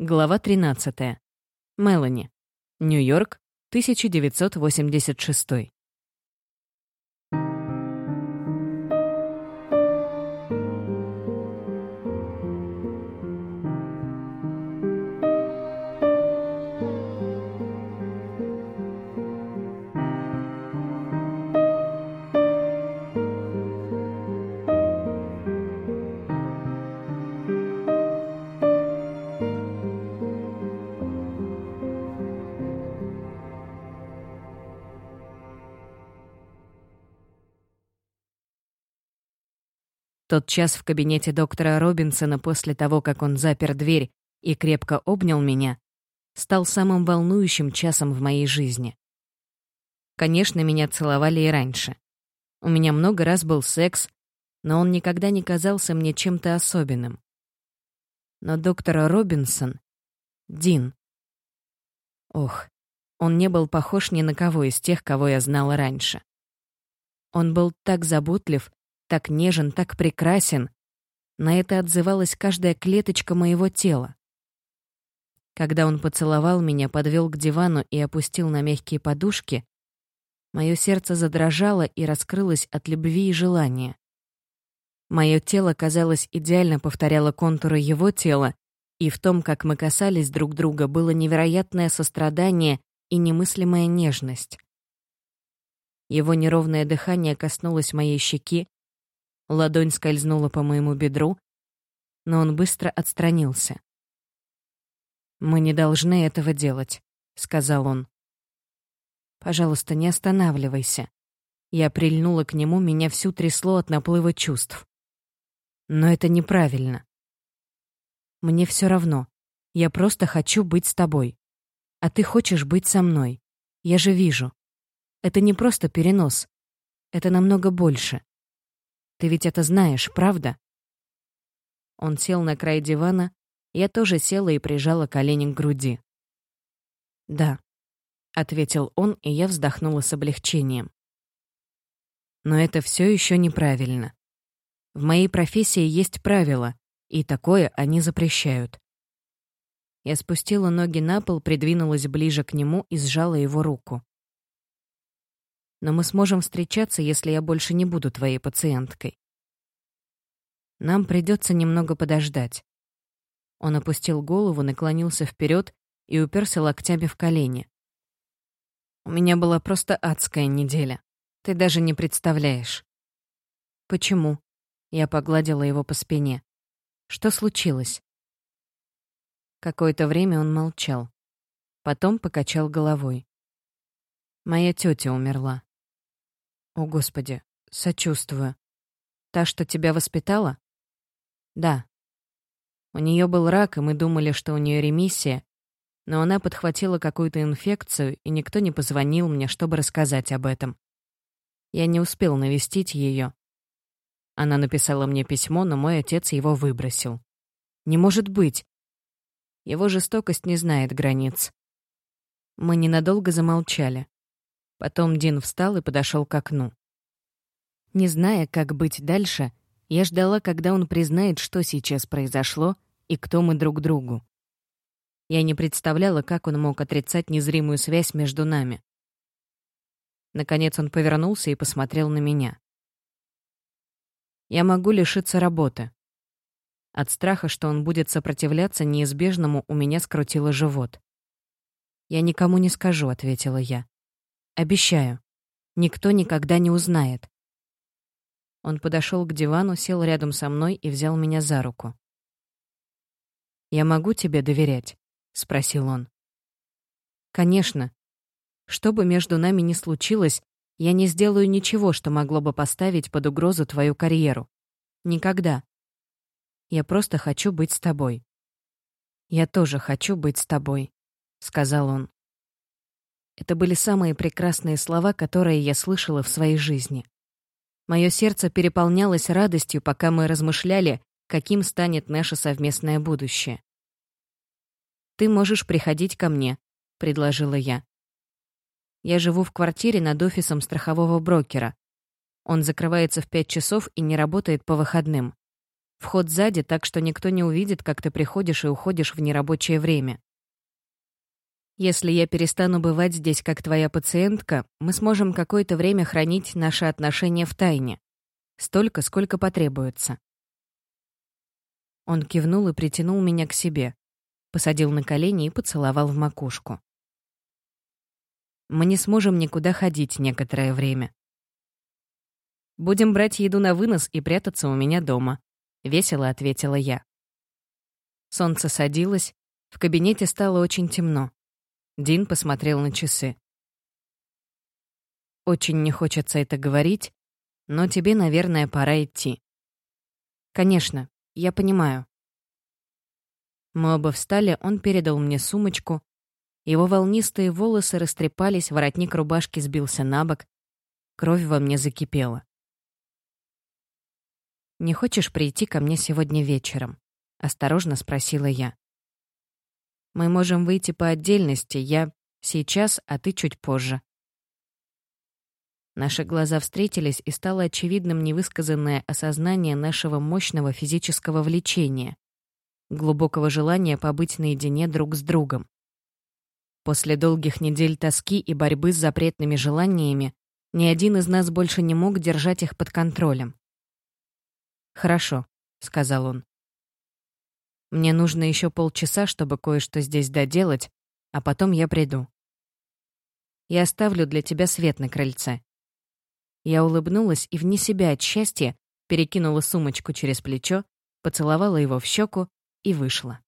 Глава 13. Мелани. Нью-Йорк, 1986. Тот час в кабинете доктора Робинсона после того, как он запер дверь и крепко обнял меня, стал самым волнующим часом в моей жизни. Конечно, меня целовали и раньше. У меня много раз был секс, но он никогда не казался мне чем-то особенным. Но доктора Робинсон — Дин. Ох, он не был похож ни на кого из тех, кого я знала раньше. Он был так заботлив так нежен, так прекрасен. На это отзывалась каждая клеточка моего тела. Когда он поцеловал меня, подвел к дивану и опустил на мягкие подушки, мое сердце задрожало и раскрылось от любви и желания. Мое тело, казалось, идеально повторяло контуры его тела, и в том, как мы касались друг друга, было невероятное сострадание и немыслимая нежность. Его неровное дыхание коснулось моей щеки, Ладонь скользнула по моему бедру, но он быстро отстранился. «Мы не должны этого делать», — сказал он. «Пожалуйста, не останавливайся». Я прильнула к нему, меня всю трясло от наплыва чувств. Но это неправильно. Мне все равно. Я просто хочу быть с тобой. А ты хочешь быть со мной. Я же вижу. Это не просто перенос. Это намного больше. Ты ведь это знаешь, правда?» Он сел на край дивана, я тоже села и прижала колени к груди. «Да», — ответил он, и я вздохнула с облегчением. «Но это все еще неправильно. В моей профессии есть правила, и такое они запрещают». Я спустила ноги на пол, придвинулась ближе к нему и сжала его руку но мы сможем встречаться, если я больше не буду твоей пациенткой. Нам придется немного подождать. Он опустил голову, наклонился вперед и уперся локтями в колени. У меня была просто адская неделя. Ты даже не представляешь. Почему? Я погладила его по спине. Что случилось? Какое-то время он молчал. Потом покачал головой. Моя тетя умерла. О, Господи, сочувствую. Та, что тебя воспитала? Да. У нее был рак, и мы думали, что у нее ремиссия, но она подхватила какую-то инфекцию, и никто не позвонил мне, чтобы рассказать об этом. Я не успел навестить ее. Она написала мне письмо, но мой отец его выбросил. Не может быть. Его жестокость не знает границ. Мы ненадолго замолчали. Потом Дин встал и подошел к окну. Не зная, как быть дальше, я ждала, когда он признает, что сейчас произошло и кто мы друг другу. Я не представляла, как он мог отрицать незримую связь между нами. Наконец он повернулся и посмотрел на меня. Я могу лишиться работы. От страха, что он будет сопротивляться неизбежному, у меня скрутило живот. «Я никому не скажу», — ответила я. Обещаю. Никто никогда не узнает. Он подошел к дивану, сел рядом со мной и взял меня за руку. «Я могу тебе доверять?» — спросил он. «Конечно. Что бы между нами ни случилось, я не сделаю ничего, что могло бы поставить под угрозу твою карьеру. Никогда. Я просто хочу быть с тобой». «Я тоже хочу быть с тобой», — сказал он. Это были самые прекрасные слова, которые я слышала в своей жизни. Мое сердце переполнялось радостью, пока мы размышляли, каким станет наше совместное будущее. «Ты можешь приходить ко мне», — предложила я. Я живу в квартире над офисом страхового брокера. Он закрывается в пять часов и не работает по выходным. Вход сзади, так что никто не увидит, как ты приходишь и уходишь в нерабочее время. Если я перестану бывать здесь как твоя пациентка, мы сможем какое-то время хранить наши отношения в тайне. Столько, сколько потребуется. Он кивнул и притянул меня к себе, посадил на колени и поцеловал в макушку. Мы не сможем никуда ходить некоторое время. Будем брать еду на вынос и прятаться у меня дома. — весело ответила я. Солнце садилось, в кабинете стало очень темно. Дин посмотрел на часы. «Очень не хочется это говорить, но тебе, наверное, пора идти». «Конечно, я понимаю». Мы оба встали, он передал мне сумочку. Его волнистые волосы растрепались, воротник рубашки сбился на бок. Кровь во мне закипела. «Не хочешь прийти ко мне сегодня вечером?» — осторожно спросила я. «Мы можем выйти по отдельности, я сейчас, а ты чуть позже». Наши глаза встретились, и стало очевидным невысказанное осознание нашего мощного физического влечения, глубокого желания побыть наедине друг с другом. После долгих недель тоски и борьбы с запретными желаниями ни один из нас больше не мог держать их под контролем. «Хорошо», — сказал он. «Мне нужно еще полчаса, чтобы кое-что здесь доделать, а потом я приду. Я оставлю для тебя свет на крыльце». Я улыбнулась и вне себя от счастья перекинула сумочку через плечо, поцеловала его в щеку и вышла.